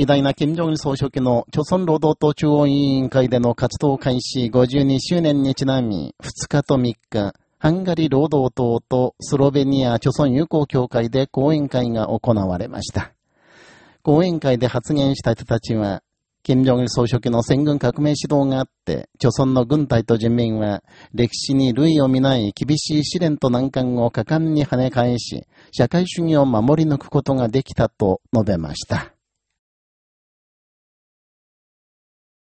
偉大な金正恩総書記の朝鮮労働党中央委員会での活動開始52周年にちなみ、2日と3日、ハンガリー労働党とスロベニア朝鮮友好協会で講演会が行われました。講演会で発言した人たちは、金正恩総書記の戦軍革命指導があって、朝鮮の軍隊と人民は、歴史に類を見ない厳しい試練と難関を果敢に跳ね返し、社会主義を守り抜くことができたと述べました。